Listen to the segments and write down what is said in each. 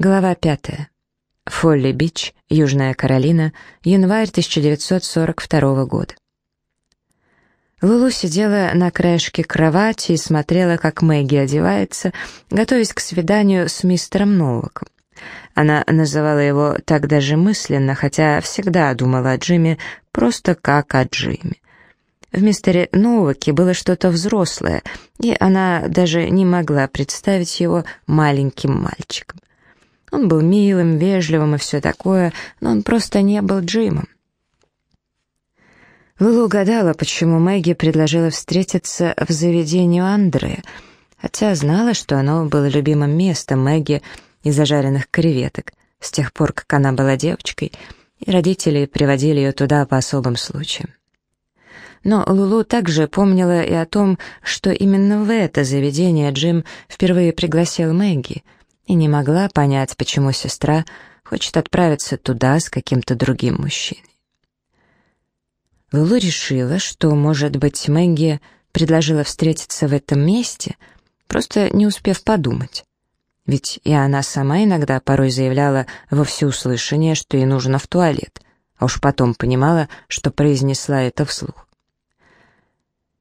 Глава пятая. Фолли-Бич, Южная Каролина, январь 1942 года. Лулу сидела на краешке кровати и смотрела, как Мэгги одевается, готовясь к свиданию с мистером Новаком. Она называла его так даже мысленно, хотя всегда думала о Джиме просто как о Джиме. В мистере Новаке было что-то взрослое, и она даже не могла представить его маленьким мальчиком. Он был милым, вежливым и все такое, но он просто не был Джимом. Лулу гадала, почему Мэгги предложила встретиться в заведении у Андрея, хотя знала, что оно было любимым местом Мэгги из зажаренных креветок, с тех пор, как она была девочкой, и родители приводили ее туда по особым случаям. Но Лулу также помнила и о том, что именно в это заведение Джим впервые пригласил Мэгги — и не могла понять, почему сестра хочет отправиться туда с каким-то другим мужчиной. Лулу решила, что, может быть, Мэгги предложила встретиться в этом месте, просто не успев подумать. Ведь и она сама иногда порой заявляла во всеуслышание, что ей нужно в туалет, а уж потом понимала, что произнесла это вслух.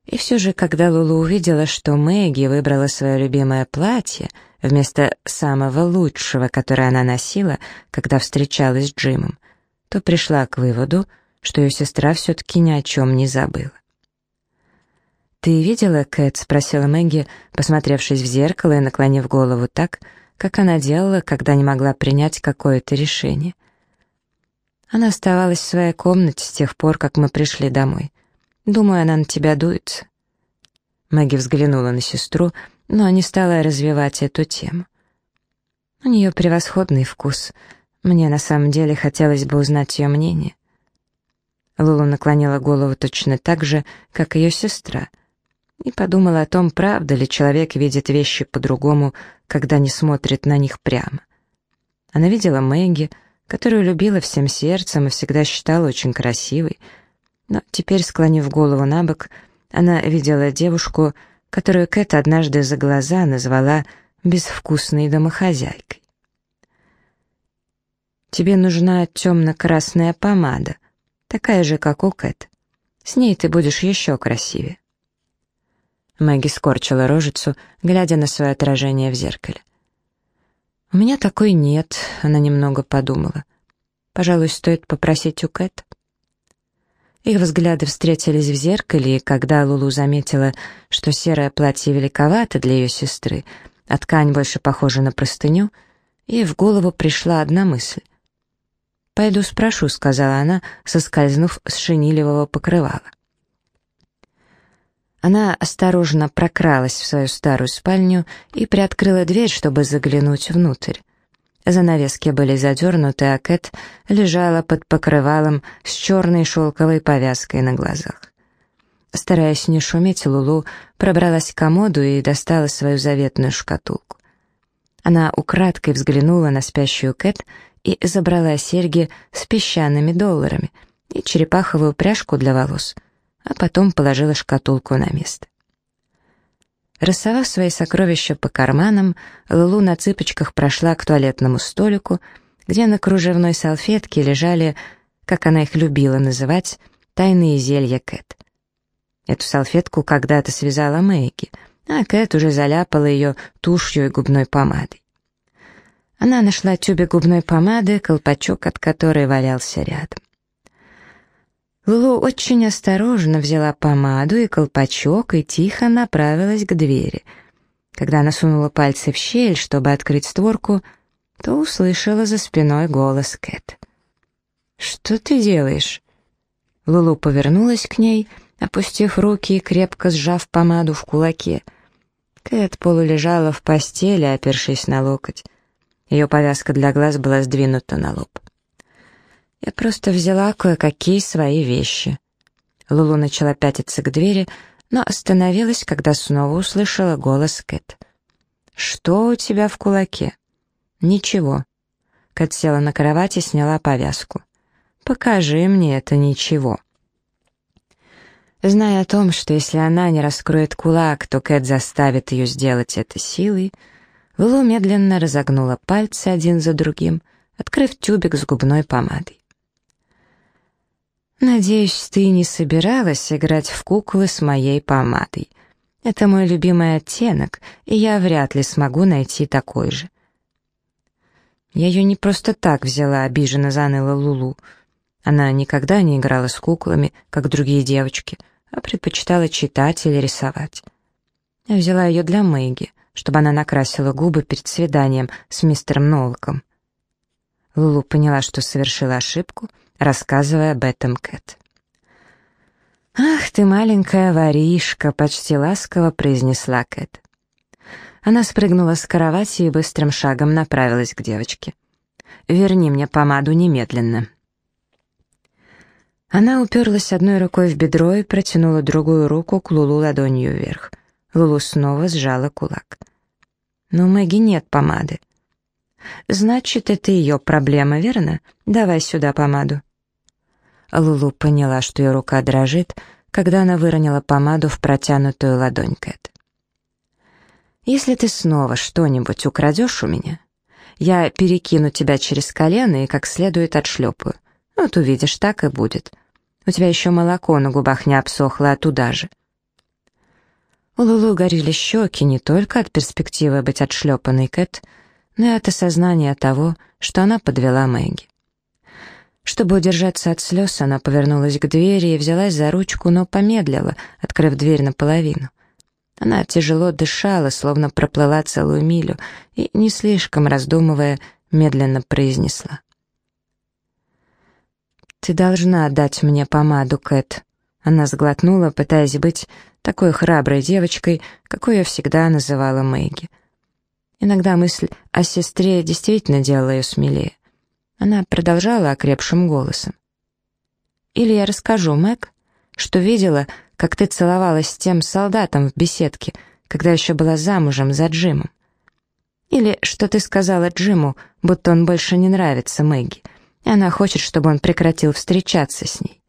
И все же, когда Лулу увидела, что Мэгги выбрала свое любимое платье — вместо самого лучшего, которое она носила, когда встречалась с Джимом, то пришла к выводу, что ее сестра все-таки ни о чем не забыла. «Ты видела, Кэт?» — спросила Мэгги, посмотревшись в зеркало и наклонив голову так, как она делала, когда не могла принять какое-то решение. Она оставалась в своей комнате с тех пор, как мы пришли домой. Думаю, она на тебя дуется. Мэгги взглянула на сестру, но не стала развивать эту тему. У нее превосходный вкус. Мне на самом деле хотелось бы узнать ее мнение. Лула наклонила голову точно так же, как ее сестра, и подумала о том, правда ли человек видит вещи по-другому, когда не смотрит на них прямо. Она видела Мэгги, которую любила всем сердцем и всегда считала очень красивой, но теперь, склонив голову на бок, она видела девушку, которую Кэт однажды за глаза назвала безвкусной домохозяйкой. «Тебе нужна темно-красная помада, такая же, как у Кэт. С ней ты будешь еще красивее». Мэгги скорчила рожицу, глядя на свое отражение в зеркале. «У меня такой нет», — она немного подумала. «Пожалуй, стоит попросить у Кэт». Их взгляды встретились в зеркале, и когда Лулу заметила, что серое платье великовато для ее сестры, а ткань больше похожа на простыню, ей в голову пришла одна мысль. «Пойду спрошу», — сказала она, соскользнув с шинилевого покрывала. Она осторожно прокралась в свою старую спальню и приоткрыла дверь, чтобы заглянуть внутрь. Занавески были задернуты, а Кэт лежала под покрывалом с черной шелковой повязкой на глазах. Стараясь не шуметь, Лулу пробралась к комоду и достала свою заветную шкатулку. Она украдкой взглянула на спящую Кэт и забрала серьги с песчаными долларами и черепаховую пряжку для волос, а потом положила шкатулку на место. Рассовав свои сокровища по карманам, Лулу на цыпочках прошла к туалетному столику, где на кружевной салфетке лежали, как она их любила называть, тайные зелья Кэт. Эту салфетку когда-то связала Мэгги, а Кэт уже заляпала ее тушью и губной помадой. Она нашла тюбик губной помады, колпачок от которой валялся рядом. Лулу очень осторожно взяла помаду и колпачок и тихо направилась к двери. Когда она сунула пальцы в щель, чтобы открыть створку, то услышала за спиной голос Кэт. «Что ты делаешь?» Лулу повернулась к ней, опустив руки и крепко сжав помаду в кулаке. Кэт полулежала в постели, опершись на локоть. Ее повязка для глаз была сдвинута на лоб. Я просто взяла кое-какие свои вещи. Лулу начала пятиться к двери, но остановилась, когда снова услышала голос Кэт. «Что у тебя в кулаке?» «Ничего». Кэт села на кровать и сняла повязку. «Покажи мне это ничего». Зная о том, что если она не раскроет кулак, то Кэт заставит ее сделать это силой, Лулу медленно разогнула пальцы один за другим, открыв тюбик с губной помадой. «Надеюсь, ты не собиралась играть в куклы с моей помадой. Это мой любимый оттенок, и я вряд ли смогу найти такой же». «Я ее не просто так взяла», — обиженно заныла Лулу. Она никогда не играла с куклами, как другие девочки, а предпочитала читать или рисовать. Я взяла ее для Мэгги, чтобы она накрасила губы перед свиданием с мистером Нолком. Лулу поняла, что совершила ошибку, рассказывая об этом Кэт. «Ах ты, маленькая воришка!» — почти ласково произнесла Кэт. Она спрыгнула с кровати и быстрым шагом направилась к девочке. «Верни мне помаду немедленно». Она уперлась одной рукой в бедро и протянула другую руку к Лулу ладонью вверх. Лулу снова сжала кулак. «Но у Мэгги нет помады». «Значит, это ее проблема, верно? Давай сюда помаду». Лулу поняла, что ее рука дрожит, когда она выронила помаду в протянутую ладонь Кэт. «Если ты снова что-нибудь украдешь у меня, я перекину тебя через колено и как следует отшлепаю. Вот увидишь, так и будет. У тебя еще молоко на губах не обсохло, а туда же. У Лулу горели щеки не только от перспективы быть отшлепанной Кэт, но и от осознания того, что она подвела Мэгги. Чтобы удержаться от слез, она повернулась к двери и взялась за ручку, но помедлила, открыв дверь наполовину. Она тяжело дышала, словно проплыла целую милю, и, не слишком раздумывая, медленно произнесла. «Ты должна дать мне помаду, Кэт». Она сглотнула, пытаясь быть такой храброй девочкой, какой я всегда называла Мэгги. Иногда мысль о сестре действительно делала ее смелее. Она продолжала окрепшим голосом. «Или я расскажу, Мэг, что видела, как ты целовалась с тем солдатом в беседке, когда еще была замужем за Джимом. Или что ты сказала Джиму, будто он больше не нравится Мэгги, и она хочет, чтобы он прекратил встречаться с ней.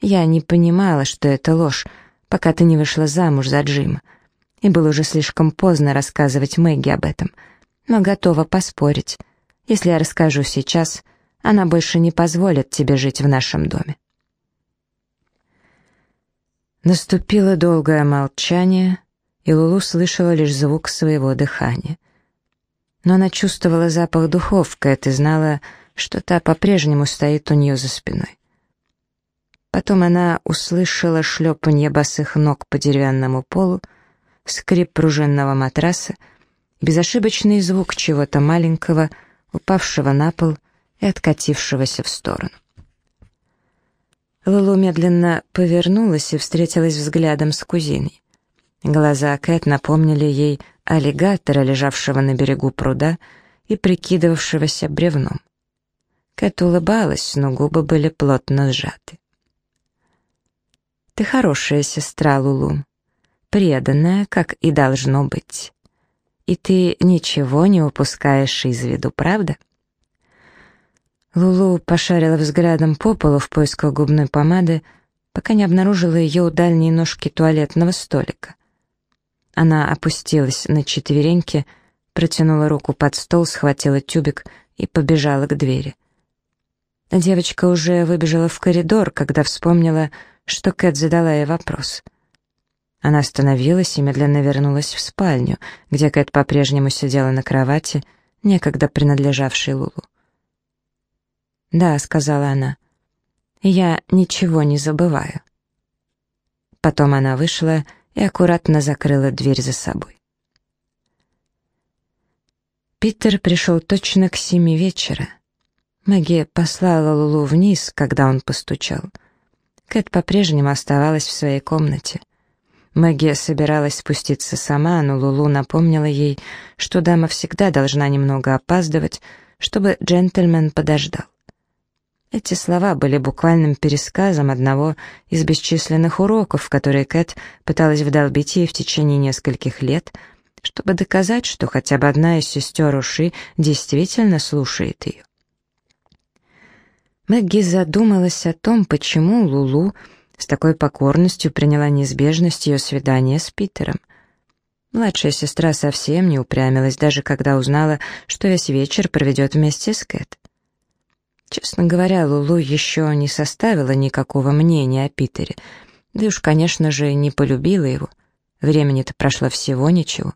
Я не понимала, что это ложь, пока ты не вышла замуж за Джима, и было уже слишком поздно рассказывать Мэгги об этом, но готова поспорить. Если я расскажу сейчас, она больше не позволит тебе жить в нашем доме. Наступило долгое молчание, и Лулу слышала лишь звук своего дыхания. Но она чувствовала запах духов, Кэт, и знала, что та по-прежнему стоит у нее за спиной. Потом она услышала шлепанье босых ног по деревянному полу, скрип пружинного матраса, безошибочный звук чего-то маленького, упавшего на пол и откатившегося в сторону. Лулу медленно повернулась и встретилась взглядом с кузиной. Глаза Кэт напомнили ей аллигатора, лежавшего на берегу пруда и прикидывавшегося бревном. Кэт улыбалась, но губы были плотно сжаты. «Ты хорошая сестра, Лулу, преданная, как и должно быть. И ты ничего не упускаешь из виду, правда?» Лулу пошарила взглядом по полу в поисках губной помады, пока не обнаружила ее у дальней ножки туалетного столика. Она опустилась на четвереньки, протянула руку под стол, схватила тюбик и побежала к двери. Девочка уже выбежала в коридор, когда вспомнила, что Кэт задала ей вопрос. Она остановилась и медленно вернулась в спальню, где Кэт по-прежнему сидела на кровати, некогда принадлежавшей Лулу. «Да», — сказала она, — «я ничего не забываю». Потом она вышла и аккуратно закрыла дверь за собой. Питер пришел точно к семи вечера. Мэгги послала Лулу вниз, когда он постучал. Кэт по-прежнему оставалась в своей комнате. Мэгги собиралась спуститься сама, но Лулу напомнила ей, что дама всегда должна немного опаздывать, чтобы джентльмен подождал. Эти слова были буквальным пересказом одного из бесчисленных уроков, которые Кэт пыталась вдолбить ей в течение нескольких лет, чтобы доказать, что хотя бы одна из сестер Уши действительно слушает ее. Мэгги задумалась о том, почему Лулу с такой покорностью приняла неизбежность ее свидания с Питером. Младшая сестра совсем не упрямилась, даже когда узнала, что весь вечер проведет вместе с Кэт. Честно говоря, Лулу еще не составила никакого мнения о Питере, да уж, конечно же, не полюбила его. Времени-то прошло всего ничего.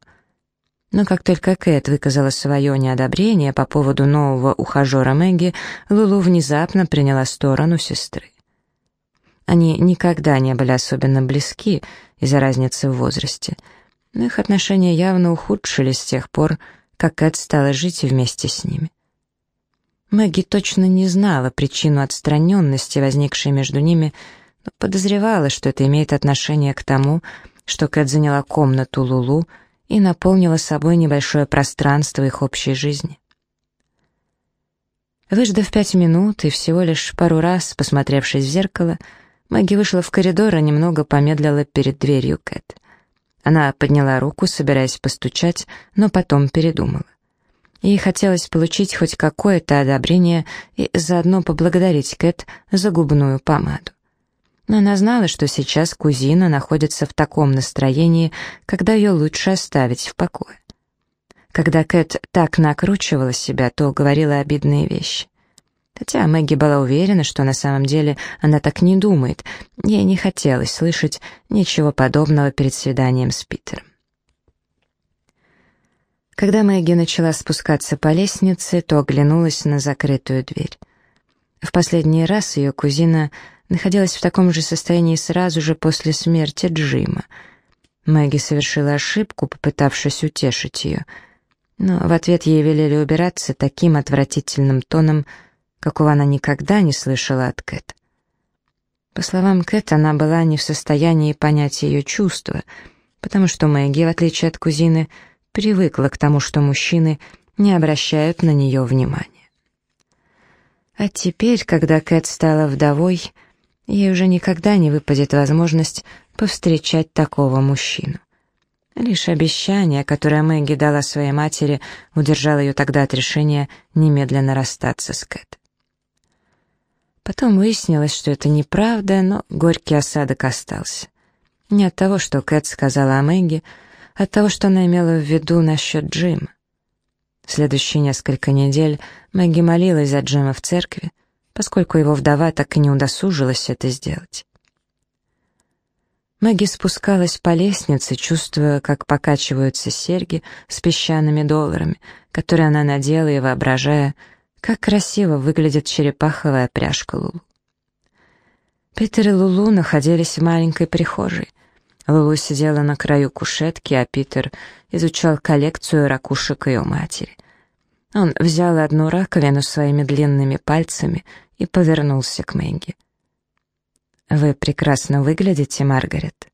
Но как только Кэт выказала свое неодобрение по поводу нового ухажера Мэгги, Лулу внезапно приняла сторону сестры. Они никогда не были особенно близки из-за разницы в возрасте, но их отношения явно ухудшились с тех пор, как Кэт стала жить вместе с ними. Мэгги точно не знала причину отстраненности, возникшей между ними, но подозревала, что это имеет отношение к тому, что Кэт заняла комнату Лулу и наполнила собой небольшое пространство их общей жизни. Выждав пять минут и всего лишь пару раз, посмотревшись в зеркало, Мэгги вышла в коридор и немного помедлила перед дверью Кэт. Она подняла руку, собираясь постучать, но потом передумала. Ей хотелось получить хоть какое-то одобрение и заодно поблагодарить Кэт за губную помаду. Но она знала, что сейчас кузина находится в таком настроении, когда ее лучше оставить в покое. Когда Кэт так накручивала себя, то говорила обидные вещи. Хотя Мэгги была уверена, что на самом деле она так не думает, ей не хотелось слышать ничего подобного перед свиданием с Питером. Когда Мэгги начала спускаться по лестнице, то оглянулась на закрытую дверь. В последний раз ее кузина находилась в таком же состоянии сразу же после смерти Джима. Мэгги совершила ошибку, попытавшись утешить ее, но в ответ ей велели убираться таким отвратительным тоном, какого она никогда не слышала от Кэт. По словам Кэт, она была не в состоянии понять ее чувства, потому что Мэгги, в отличие от кузины, привыкла к тому, что мужчины не обращают на нее внимания. А теперь, когда Кэт стала вдовой, ей уже никогда не выпадет возможность повстречать такого мужчину. Лишь обещание, которое Мэгги дала своей матери, удержало ее тогда от решения немедленно расстаться с Кэт. Потом выяснилось, что это неправда, но горький осадок остался. Не от того, что Кэт сказала о Мэгги, от того, что она имела в виду насчет Джима. В следующие несколько недель Мэгги молилась за Джима в церкви, поскольку его вдова так и не удосужилась это сделать. Мэгги спускалась по лестнице, чувствуя, как покачиваются серьги с песчаными долларами, которые она надела и воображая, как красиво выглядит черепаховая пряжка Лулу. Питер и Лулу находились в маленькой прихожей — Лулу сидела на краю кушетки, а Питер изучал коллекцию ракушек ее матери. Он взял одну раковину своими длинными пальцами и повернулся к Мэгги. «Вы прекрасно выглядите, Маргарет».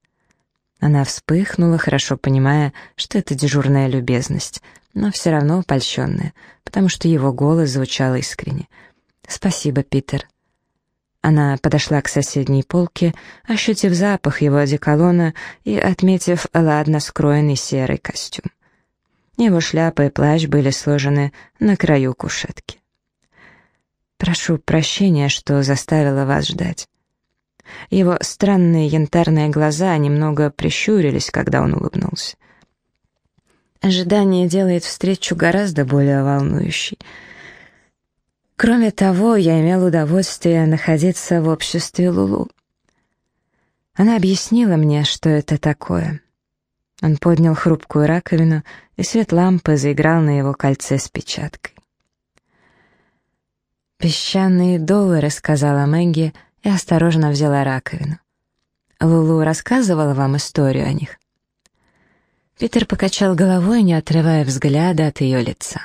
Она вспыхнула, хорошо понимая, что это дежурная любезность, но все равно польщенная, потому что его голос звучал искренне. «Спасибо, Питер». Она подошла к соседней полке, ощутив запах его одеколона и отметив ладно скроенный серый костюм. Его шляпа и плащ были сложены на краю кушетки. «Прошу прощения, что заставила вас ждать». Его странные янтарные глаза немного прищурились, когда он улыбнулся. Ожидание делает встречу гораздо более волнующей — Кроме того, я имел удовольствие находиться в обществе Лулу. Она объяснила мне, что это такое. Он поднял хрупкую раковину, и свет лампы заиграл на его кольце с печаткой. «Песчаные доллары», — сказала Мэгги и осторожно взяла раковину. «Лулу рассказывала вам историю о них?» Питер покачал головой, не отрывая взгляда от ее лица.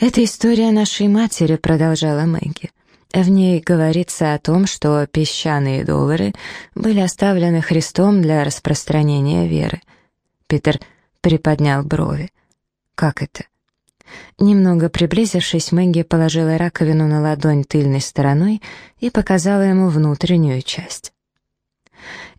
«Это история нашей матери», — продолжала Мэгги. В ней говорится о том, что песчаные доллары были оставлены Христом для распространения веры. Питер приподнял брови. «Как это?» Немного приблизившись, Мэгги положила раковину на ладонь тыльной стороной и показала ему внутреннюю часть.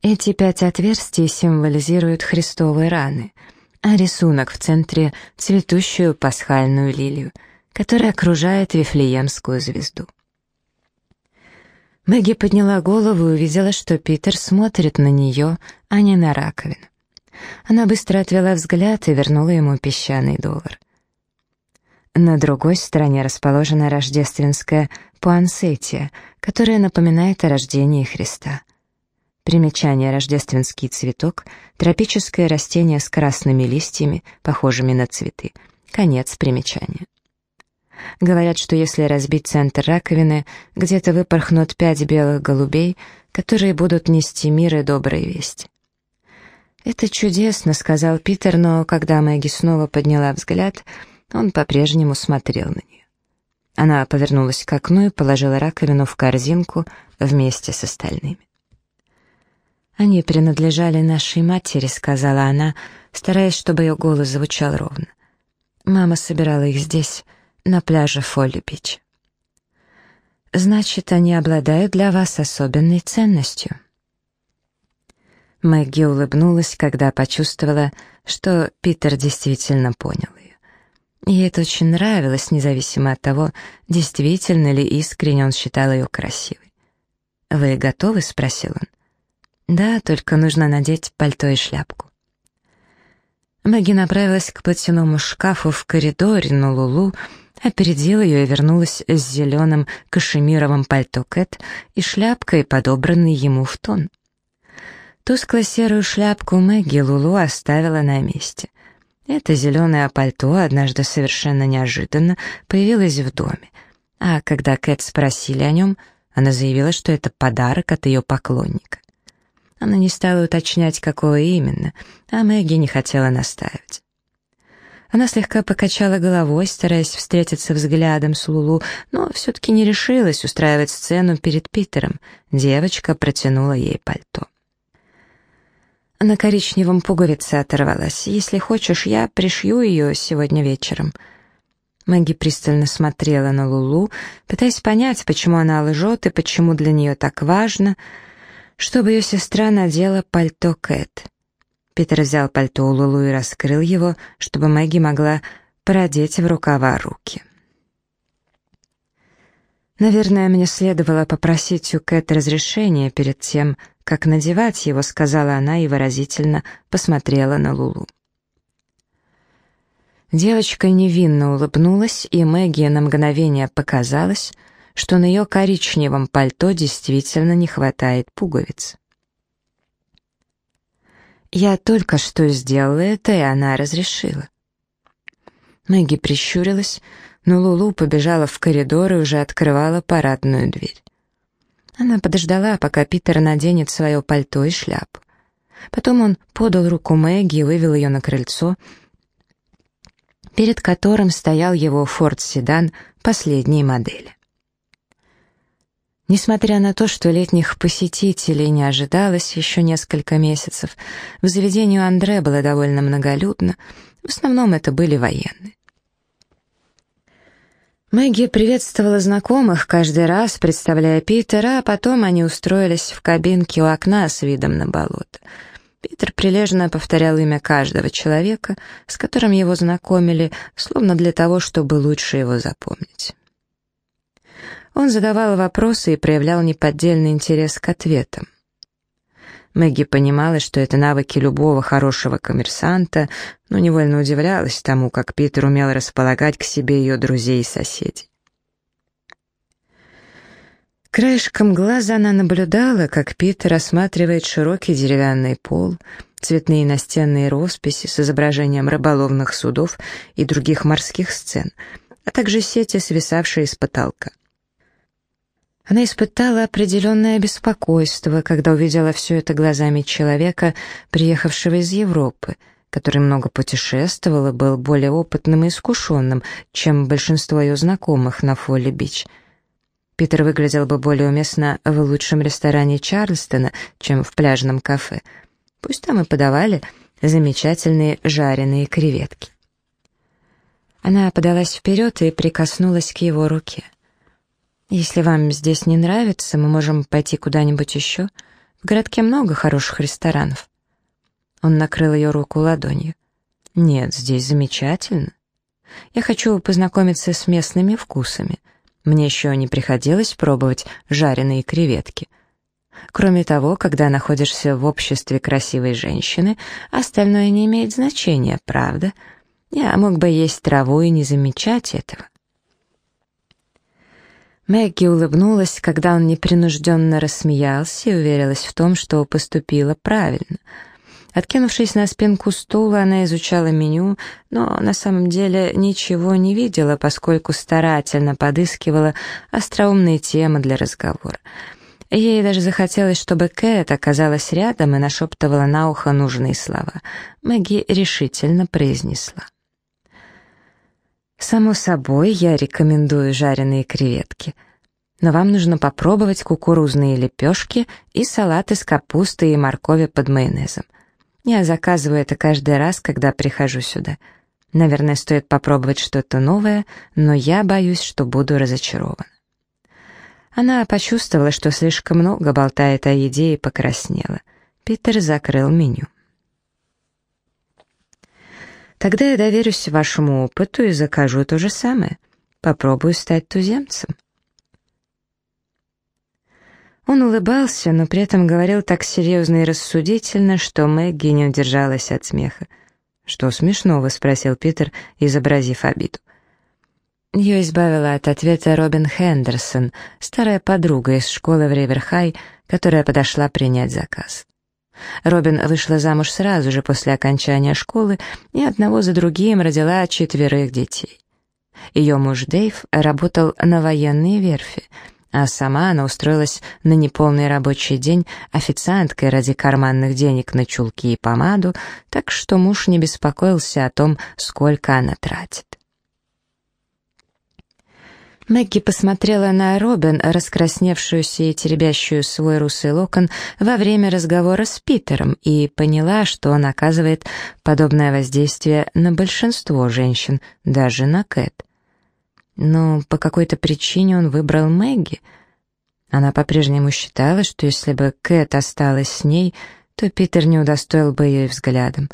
Эти пять отверстий символизируют христовые раны — а рисунок в центре — цветущую пасхальную лилию, которая окружает Вифлеемскую звезду. Мэгги подняла голову и увидела, что Питер смотрит на нее, а не на раковину. Она быстро отвела взгляд и вернула ему песчаный доллар. На другой стороне расположена рождественская пуансетия, которая напоминает о рождении Христа. Примечание «Рождественский цветок» — тропическое растение с красными листьями, похожими на цветы. Конец примечания. Говорят, что если разбить центр раковины, где-то выпорхнут пять белых голубей, которые будут нести мир и добрые вести. «Это чудесно», — сказал Питер, но когда Мэгги снова подняла взгляд, он по-прежнему смотрел на нее. Она повернулась к окну и положила раковину в корзинку вместе с остальными. «Они принадлежали нашей матери», — сказала она, стараясь, чтобы ее голос звучал ровно. «Мама собирала их здесь, на пляже Фолли-Бич». «Значит, они обладают для вас особенной ценностью». Мэгги улыбнулась, когда почувствовала, что Питер действительно понял ее. Ей это очень нравилось, независимо от того, действительно ли искренне он считал ее красивой. «Вы готовы?» — спросил он. «Да, только нужно надеть пальто и шляпку». Мэгги направилась к платяному шкафу в коридоре, но Лулу опередила ее и вернулась с зеленым кашемировым пальто Кэт и шляпкой, подобранной ему в тон. Тускло-серую шляпку Мэгги Лулу оставила на месте. Это зеленое пальто однажды совершенно неожиданно появилось в доме, а когда Кэт спросили о нем, она заявила, что это подарок от ее поклонника. Она не стала уточнять, какого именно, а Мэгги не хотела настаивать. Она слегка покачала головой, стараясь встретиться взглядом с Лулу, но все-таки не решилась устраивать сцену перед Питером. Девочка протянула ей пальто. На коричневом пуговице оторвалась. Если хочешь, я пришью ее сегодня вечером. Мэгги пристально смотрела на Лулу, пытаясь понять, почему она лжет и почему для нее так важно, чтобы ее сестра надела пальто Кэт. Питер взял пальто у Лулу и раскрыл его, чтобы Мэгги могла продеть в рукава руки. «Наверное, мне следовало попросить у Кэт разрешения перед тем, как надевать его», — сказала она и выразительно посмотрела на Лулу. Девочка невинно улыбнулась, и Мэгги на мгновение показалось, что на ее коричневом пальто действительно не хватает пуговиц. «Я только что сделала это, и она разрешила». Мэгги прищурилась, но Лулу побежала в коридор и уже открывала парадную дверь. Она подождала, пока Питер наденет свое пальто и шляпу. Потом он подал руку Мэгги и вывел ее на крыльцо, перед которым стоял его форд-седан последней модели. Несмотря на то, что летних посетителей не ожидалось еще несколько месяцев, в заведении у Андре было довольно многолюдно, в основном это были военные. Мэгги приветствовала знакомых каждый раз, представляя Питера, а потом они устроились в кабинке у окна с видом на болото. Питер прилежно повторял имя каждого человека, с которым его знакомили, словно для того, чтобы лучше его запомнить. Он задавал вопросы и проявлял неподдельный интерес к ответам. Мэгги понимала, что это навыки любого хорошего коммерсанта, но невольно удивлялась тому, как Питер умел располагать к себе ее друзей и соседей. Краешком глаза она наблюдала, как Питер осматривает широкий деревянный пол, цветные настенные росписи с изображением рыболовных судов и других морских сцен, а также сети, свисавшие с потолка. Она испытала определенное беспокойство, когда увидела все это глазами человека, приехавшего из Европы, который много путешествовал и был более опытным и искушенным, чем большинство ее знакомых на Фолли-Бич. Питер выглядел бы более уместно в лучшем ресторане Чарльстона, чем в пляжном кафе. Пусть там и подавали замечательные жареные креветки. Она подалась вперед и прикоснулась к его руке. Если вам здесь не нравится, мы можем пойти куда-нибудь еще. В городке много хороших ресторанов». Он накрыл ее руку ладонью. «Нет, здесь замечательно. Я хочу познакомиться с местными вкусами. Мне еще не приходилось пробовать жареные креветки. Кроме того, когда находишься в обществе красивой женщины, остальное не имеет значения, правда? Я мог бы есть траву и не замечать этого. Мэгги улыбнулась, когда он непринужденно рассмеялся и уверилась в том, что поступила правильно. Откинувшись на спинку стула, она изучала меню, но на самом деле ничего не видела, поскольку старательно подыскивала остроумные темы для разговора. Ей даже захотелось, чтобы Кэт оказалась рядом и нашептывала на ухо нужные слова. Мэгги решительно произнесла. Само собой, я рекомендую жареные креветки. Но вам нужно попробовать кукурузные лепешки и салат из капусты и моркови под майонезом. Я заказываю это каждый раз, когда прихожу сюда. Наверное, стоит попробовать что-то новое, но я боюсь, что буду разочарована. Она почувствовала, что слишком много болтает о еде и покраснела. Питер закрыл меню. Тогда я доверюсь вашему опыту и закажу то же самое. Попробую стать туземцем. Он улыбался, но при этом говорил так серьезно и рассудительно, что Мэгги не удержалась от смеха. «Что смешного?» — спросил Питер, изобразив обиду. Ее избавила от ответа Робин Хендерсон, старая подруга из школы в Риверхай, которая подошла принять заказ. Робин вышла замуж сразу же после окончания школы и одного за другим родила четверых детей. Ее муж Дэйв работал на военной верфи, а сама она устроилась на неполный рабочий день официанткой ради карманных денег на чулки и помаду, так что муж не беспокоился о том, сколько она тратит. Мэгги посмотрела на Робин, раскрасневшуюся и теребящую свой русый локон во время разговора с Питером, и поняла, что он оказывает подобное воздействие на большинство женщин, даже на Кэт. Но по какой-то причине он выбрал Мэгги. Она по-прежнему считала, что если бы Кэт осталась с ней, то Питер не удостоил бы ее взглядом.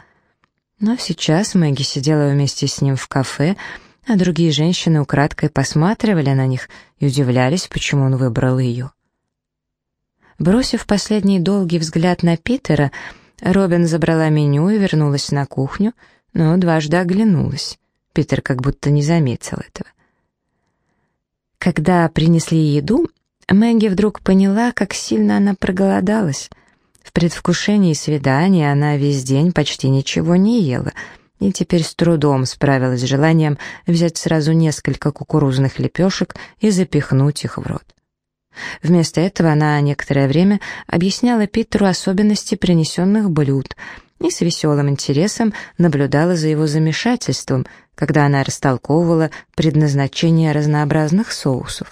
Но сейчас Мэгги сидела вместе с ним в кафе, а другие женщины украдкой посматривали на них и удивлялись, почему он выбрал ее. Бросив последний долгий взгляд на Питера, Робин забрала меню и вернулась на кухню, но дважды оглянулась. Питер как будто не заметил этого. Когда принесли еду, Мэгги вдруг поняла, как сильно она проголодалась. В предвкушении свидания она весь день почти ничего не ела — и теперь с трудом справилась с желанием взять сразу несколько кукурузных лепешек и запихнуть их в рот. Вместо этого она некоторое время объясняла Питеру особенности принесенных блюд и с веселым интересом наблюдала за его замешательством, когда она растолковывала предназначение разнообразных соусов.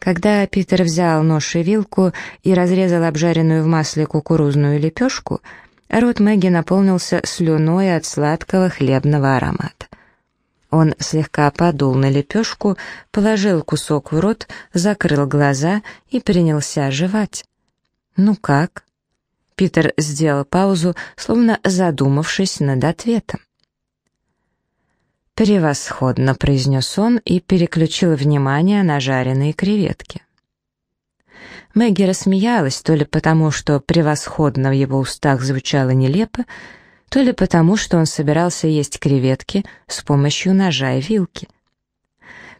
Когда Питер взял нож и вилку и разрезал обжаренную в масле кукурузную лепешку — Рот Мэгги наполнился слюной от сладкого хлебного аромата. Он слегка подул на лепешку, положил кусок в рот, закрыл глаза и принялся жевать. «Ну как?» Питер сделал паузу, словно задумавшись над ответом. «Превосходно», — произнес он и переключил внимание на жареные креветки. Мэгги рассмеялась то ли потому, что превосходно в его устах звучало нелепо, то ли потому, что он собирался есть креветки с помощью ножа и вилки.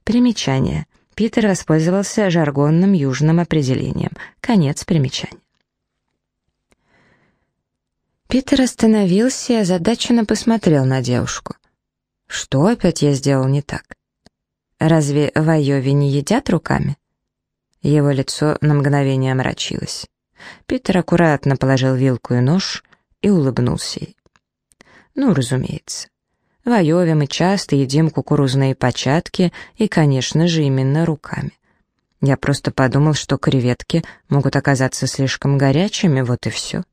Примечание. Питер воспользовался жаргонным южным определением. Конец примечания. Питер остановился и озадаченно посмотрел на девушку. «Что опять я сделал не так? Разве в Айове не едят руками?» Его лицо на мгновение омрачилось. Питер аккуратно положил вилку и нож и улыбнулся ей. «Ну, разумеется. В Айове мы часто едим кукурузные початки и, конечно же, именно руками. Я просто подумал, что креветки могут оказаться слишком горячими, вот и все».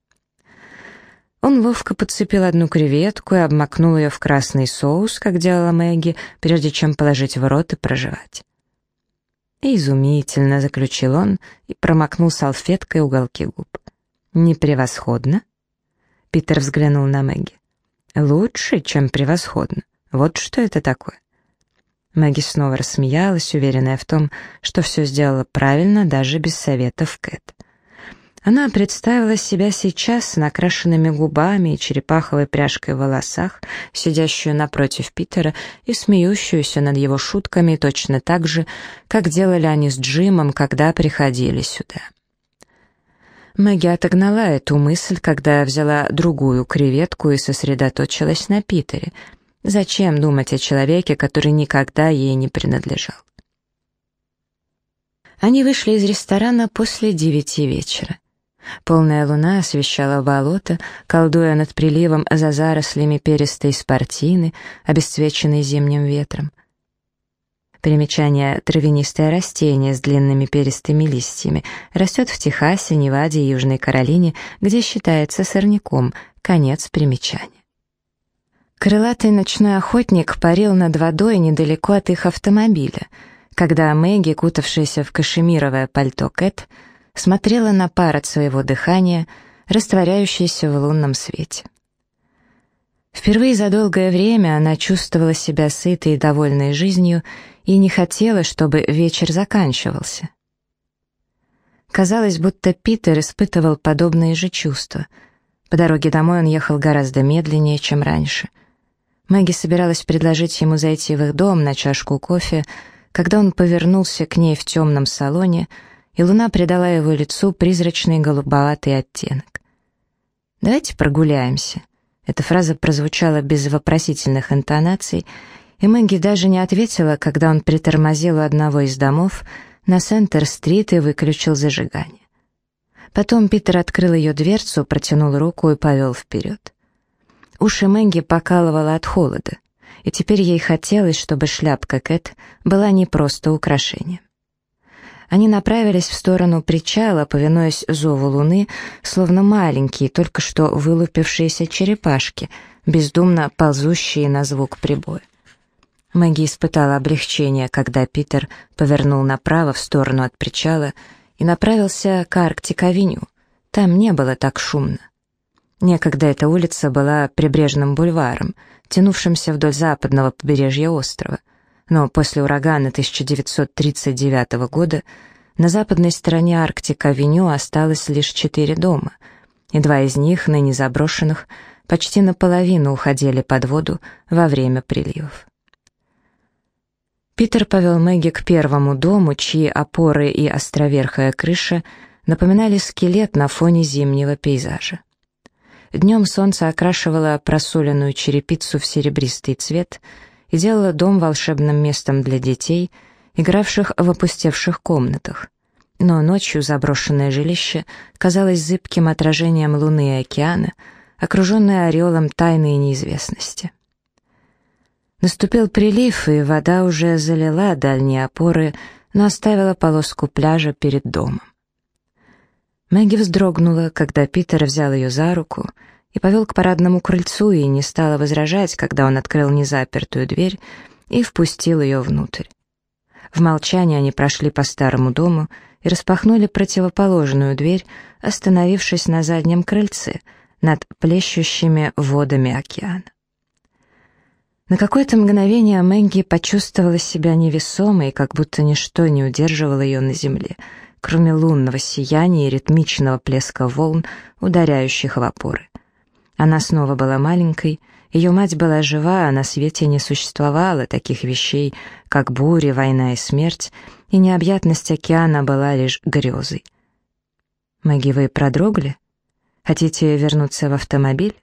Он ловко подцепил одну креветку и обмакнул ее в красный соус, как делала Мэгги, прежде чем положить в рот и прожевать. «Изумительно», — заключил он и промокнул салфеткой уголки губ. «Не превосходно?» Питер взглянул на Мэгги. «Лучше, чем превосходно. Вот что это такое». Мэгги снова рассмеялась, уверенная в том, что все сделала правильно даже без советов Кэт. Она представила себя сейчас с накрашенными губами и черепаховой пряжкой в волосах, сидящую напротив Питера и смеющуюся над его шутками точно так же, как делали они с Джимом, когда приходили сюда. Мэгги отогнала эту мысль, когда взяла другую креветку и сосредоточилась на Питере. Зачем думать о человеке, который никогда ей не принадлежал? Они вышли из ресторана после девяти вечера. Полная луна освещала болото, колдуя над приливом за зарослями перистой спортины, обесцвеченной зимним ветром. Примечание «травянистое растение с длинными перистыми листьями» растет в Техасе, Неваде и Южной Каролине, где считается сорняком. Конец примечания. Крылатый ночной охотник парил над водой недалеко от их автомобиля, когда Мэгги, кутавшаяся в кашемировое пальто Кэт, смотрела на пар от своего дыхания, растворяющийся в лунном свете. Впервые за долгое время она чувствовала себя сытой и довольной жизнью и не хотела, чтобы вечер заканчивался. Казалось, будто Питер испытывал подобные же чувства. По дороге домой он ехал гораздо медленнее, чем раньше. Мэгги собиралась предложить ему зайти в их дом на чашку кофе, когда он повернулся к ней в темном салоне — и луна придала его лицу призрачный голубоватый оттенок. «Давайте прогуляемся». Эта фраза прозвучала без вопросительных интонаций, и Мэгги даже не ответила, когда он притормозил у одного из домов на Сентер-стрит и выключил зажигание. Потом Питер открыл ее дверцу, протянул руку и повел вперед. Уши Мэгги покалывало от холода, и теперь ей хотелось, чтобы шляпка Кэт была не просто украшением. Они направились в сторону причала, повинуясь зову луны, словно маленькие, только что вылупившиеся черепашки, бездумно ползущие на звук прибоя. Мэгги испытала облегчение, когда Питер повернул направо в сторону от причала и направился к Арктик-авеню. Там не было так шумно. Некогда эта улица была прибрежным бульваром, тянувшимся вдоль западного побережья острова — но после урагана 1939 года на западной стороне Арктик-авеню осталось лишь четыре дома, и два из них, ныне заброшенных, почти наполовину уходили под воду во время приливов. Питер повел Мэгги к первому дому, чьи опоры и островерхая крыша напоминали скелет на фоне зимнего пейзажа. Днем солнце окрашивало просоленную черепицу в серебристый цвет — и делала дом волшебным местом для детей, игравших в опустевших комнатах. Но ночью заброшенное жилище казалось зыбким отражением луны и океана, окруженное ореолом тайны и неизвестности. Наступил прилив, и вода уже залила дальние опоры, но оставила полоску пляжа перед домом. Мэгги вздрогнула, когда Питер взял ее за руку — и повел к парадному крыльцу и не стала возражать, когда он открыл незапертую дверь и впустил ее внутрь. В молчании они прошли по старому дому и распахнули противоположную дверь, остановившись на заднем крыльце над плещущими водами океана. На какое-то мгновение Мэнги почувствовала себя невесомой, как будто ничто не удерживало ее на земле, кроме лунного сияния и ритмичного плеска волн, ударяющих в опоры. Она снова была маленькой, ее мать была жива, а на свете не существовало таких вещей, как буря, война и смерть, и необъятность океана была лишь грезой. «Маги, вы продрогли? Хотите вернуться в автомобиль?»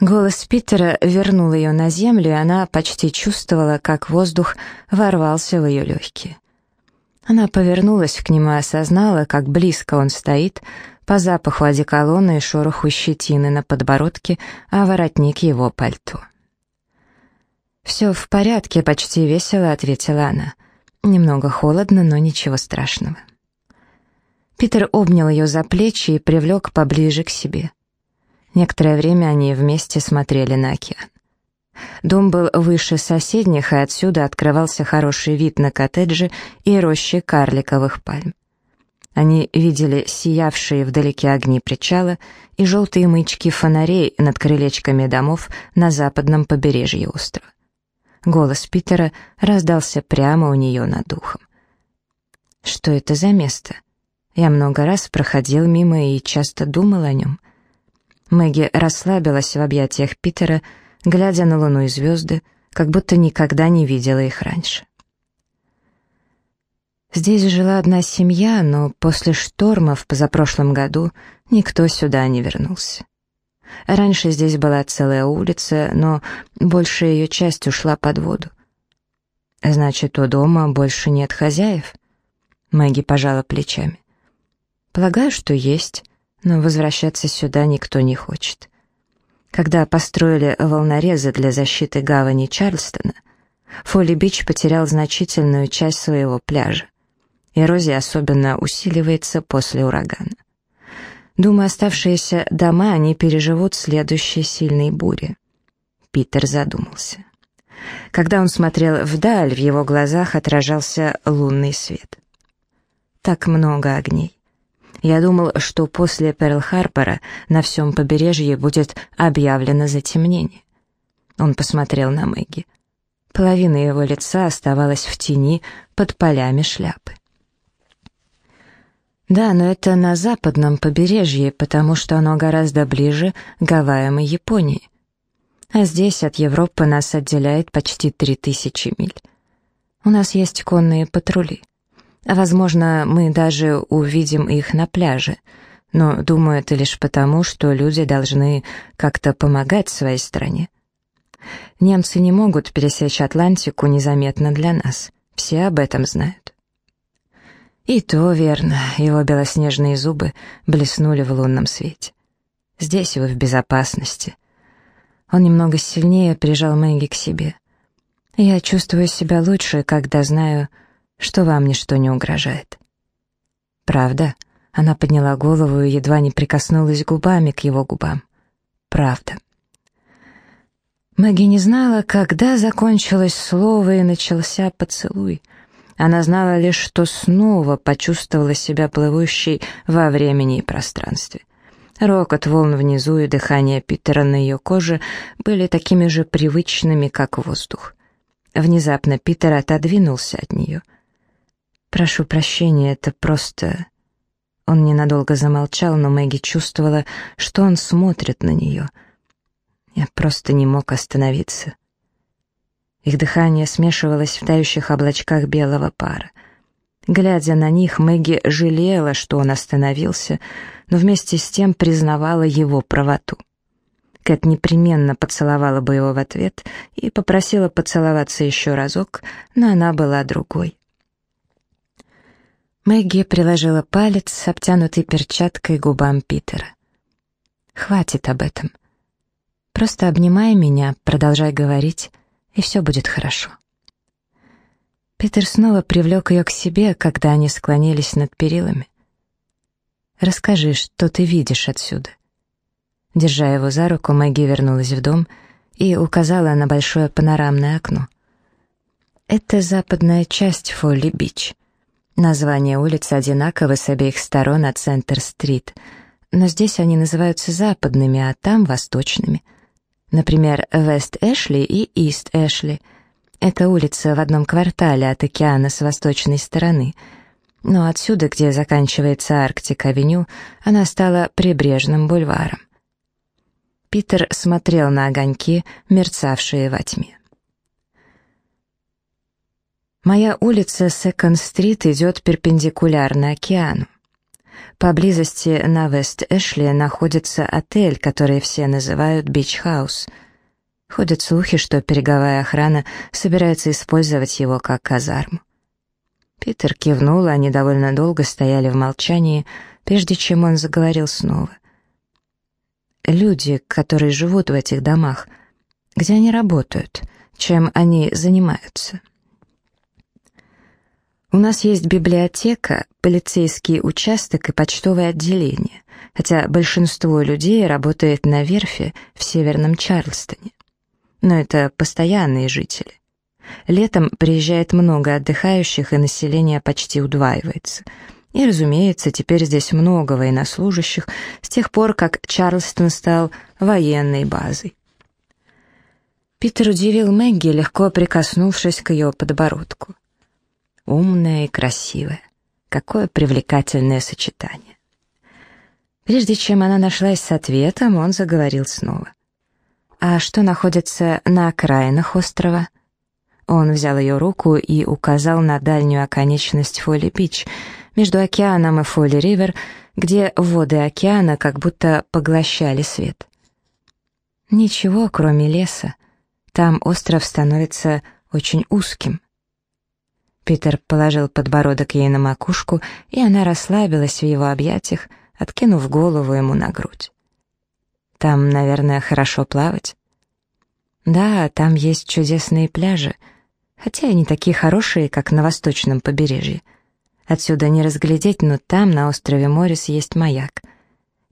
Голос Питера вернул ее на землю, и она почти чувствовала, как воздух ворвался в ее легкие. Она повернулась к нему и осознала, как близко он стоит, по запаху одеколона и шороху щетины на подбородке, а воротник его пальто. «Все в порядке», — почти весело ответила она. «Немного холодно, но ничего страшного». Питер обнял ее за плечи и привлек поближе к себе. Некоторое время они вместе смотрели на океан. Дом был выше соседних, и отсюда открывался хороший вид на коттеджи и рощи карликовых пальм. Они видели сиявшие вдалеке огни причала и желтые мычки фонарей над крылечками домов на западном побережье острова. Голос Питера раздался прямо у нее над ухом. «Что это за место? Я много раз проходил мимо и часто думал о нем. Мэгги расслабилась в объятиях Питера, глядя на луну и звезды, как будто никогда не видела их раньше. Здесь жила одна семья, но после шторма в позапрошлом году никто сюда не вернулся. Раньше здесь была целая улица, но большая ее часть ушла под воду. Значит, у дома больше нет хозяев? Мэгги пожала плечами. Полагаю, что есть, но возвращаться сюда никто не хочет. Когда построили волнорезы для защиты гавани Чарльстона, Фолли-Бич потерял значительную часть своего пляжа. Эрозия особенно усиливается после урагана. Думаю, оставшиеся дома они переживут следующие сильные бури. Питер задумался. Когда он смотрел вдаль, в его глазах отражался лунный свет. Так много огней. Я думал, что после Перл-Харбора на всем побережье будет объявлено затемнение. Он посмотрел на Мэгги. Половина его лица оставалась в тени под полями шляпы. Да, но это на западном побережье, потому что оно гораздо ближе к Гавайям и Японии. А здесь от Европы нас отделяет почти три тысячи миль. У нас есть конные патрули. Возможно, мы даже увидим их на пляже, но думаю, это лишь потому, что люди должны как-то помогать своей стране. Немцы не могут пересечь Атлантику незаметно для нас. Все об этом знают. И то верно, его белоснежные зубы блеснули в лунном свете. Здесь вы в безопасности. Он немного сильнее прижал Мэгги к себе. Я чувствую себя лучше, когда знаю, что вам ничто не угрожает. Правда? Она подняла голову и едва не прикоснулась губами к его губам. Правда. Мэгги не знала, когда закончилось слово и начался поцелуй — она знала лишь, что снова почувствовала себя плывущей во времени и пространстве. Рокот волн внизу и дыхание Питера на ее коже были такими же привычными, как воздух. Внезапно Питер отодвинулся от нее. «Прошу прощения, это просто...» Он ненадолго замолчал, но Мэгги чувствовала, что он смотрит на нее. Я просто не мог остановиться. Их дыхание смешивалось в тающих облачках белого пара. Глядя на них, Мэгги жалела, что он остановился, но вместе с тем признавала его правоту. Кэт непременно поцеловала бы его в ответ и попросила поцеловаться еще разок, но она была другой. Мэгги приложила палец, обтянутый перчаткой губам Питера. «Хватит об этом. Просто обнимай меня, продолжай говорить, и все будет хорошо. Питер снова привлек ее к себе, когда они склонились над перилами. «Расскажи, что ты видишь отсюда?» Держа его за руку, Мэгги вернулась в дом и указала на большое панорамное окно. «Это западная часть Фолли-Бич. Название улицы одинаково с обеих сторон от Центр-стрит, но здесь они называются западными, а там — восточными. Например, Вест-Эшли и Ист-Эшли. Это улица в одном квартале от океана с восточной стороны. Но отсюда, где заканчивается Арктик-авеню, она стала прибрежным бульваром. Питер смотрел на огоньки, мерцавшие во тьме. Моя улица Секонд-стрит идет перпендикулярно океану. Поблизости на Вест-Эшли находится отель, который все называют «Бич-хаус». Ходят слухи, что береговая охрана собирается использовать его как казарму. Питер кивнул, они довольно долго стояли в молчании, прежде чем он заговорил снова. «Люди, которые живут в этих домах, где они работают, чем они занимаются?» У нас есть библиотека, полицейский участок и почтовое отделение, хотя большинство людей работает на верфи в Северном Чарльстоне. Но это постоянные жители. Летом приезжает много отдыхающих, и население почти удваивается. И, разумеется, теперь здесь много военнослужащих с тех пор, как Чарльстон стал военной базой. Питер удивил Мэгги, легко прикоснувшись к ее подбородку умная и красивая, какое привлекательное сочетание. Прежде чем она нашлась с ответом, он заговорил снова. «А что находится на окраинах острова?» Он взял ее руку и указал на дальнюю оконечность Фолли-Бич, между океаном и Фолли-Ривер, где воды океана как будто поглощали свет. Ничего, кроме леса. Там остров становится очень узким. Питер положил подбородок ей на макушку, и она расслабилась в его объятиях, откинув голову ему на грудь. «Там, наверное, хорошо плавать?» «Да, там есть чудесные пляжи», хотя и не такие хорошие, как на восточном побережье. Отсюда не разглядеть, но там, на острове Морис, есть маяк.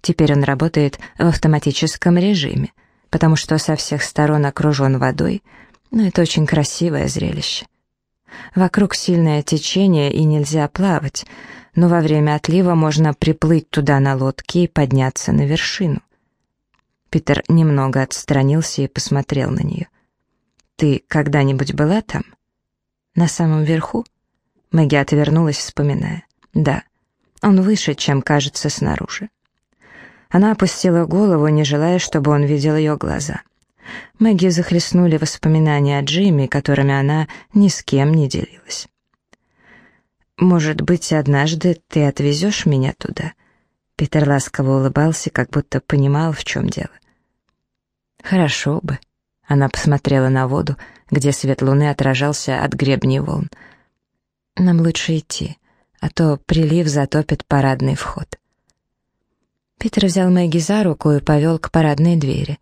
Теперь он работает в автоматическом режиме, потому что со всех сторон окружен водой, но это очень красивое зрелище. Вокруг сильное течение и нельзя плавать, но во время отлива можно приплыть туда на лодке и подняться на вершину. Питер немного отстранился и посмотрел на нее. «Ты когда-нибудь была там?» На самом верху? Мэгги отвернулась, вспоминая. Да, он выше, чем кажется снаружи. Она опустила голову, не желая, чтобы он видел ее глаза. Мэгги захлестнули воспоминания о Джимми, которыми она ни с кем не делилась. «Может быть, однажды ты отвезешь меня туда?» Питер ласково улыбался, как будто понимал, в чем дело. «Хорошо бы». Она посмотрела на воду, где свет луны отражался от гребней волн. «Нам лучше идти, а то прилив затопит парадный вход». Питер взял Мэгги за руку и повел к парадной двери.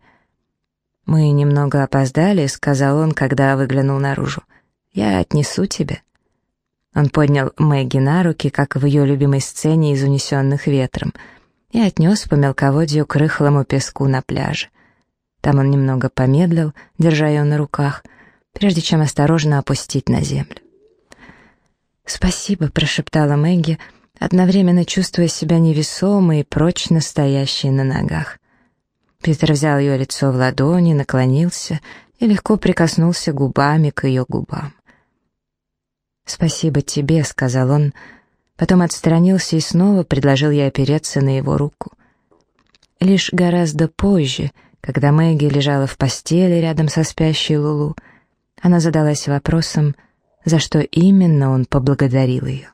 «Мы немного опоздали», — сказал он, когда выглянул наружу. «Я отнесу тебя». Он поднял Мэгги на руки, как в ее любимой сцене из «Унесенных ветром», и отнес по мелководью к рыхлому песку на пляже. Там он немного помедлил, держа ее на руках, прежде чем осторожно опустить на землю. «Спасибо», — прошептала Мэгги, одновременно чувствуя себя невесомой и прочно стоящей на ногах. Питер взял ее лицо в ладони, наклонился и легко прикоснулся губами к ее губам. «Спасибо тебе», — сказал он, потом отстранился и снова предложил ей опереться на его руку. Лишь гораздо позже — когда Мэгги лежала в постели рядом со спящей Лулу, она задалась вопросом, за что именно он поблагодарил ее.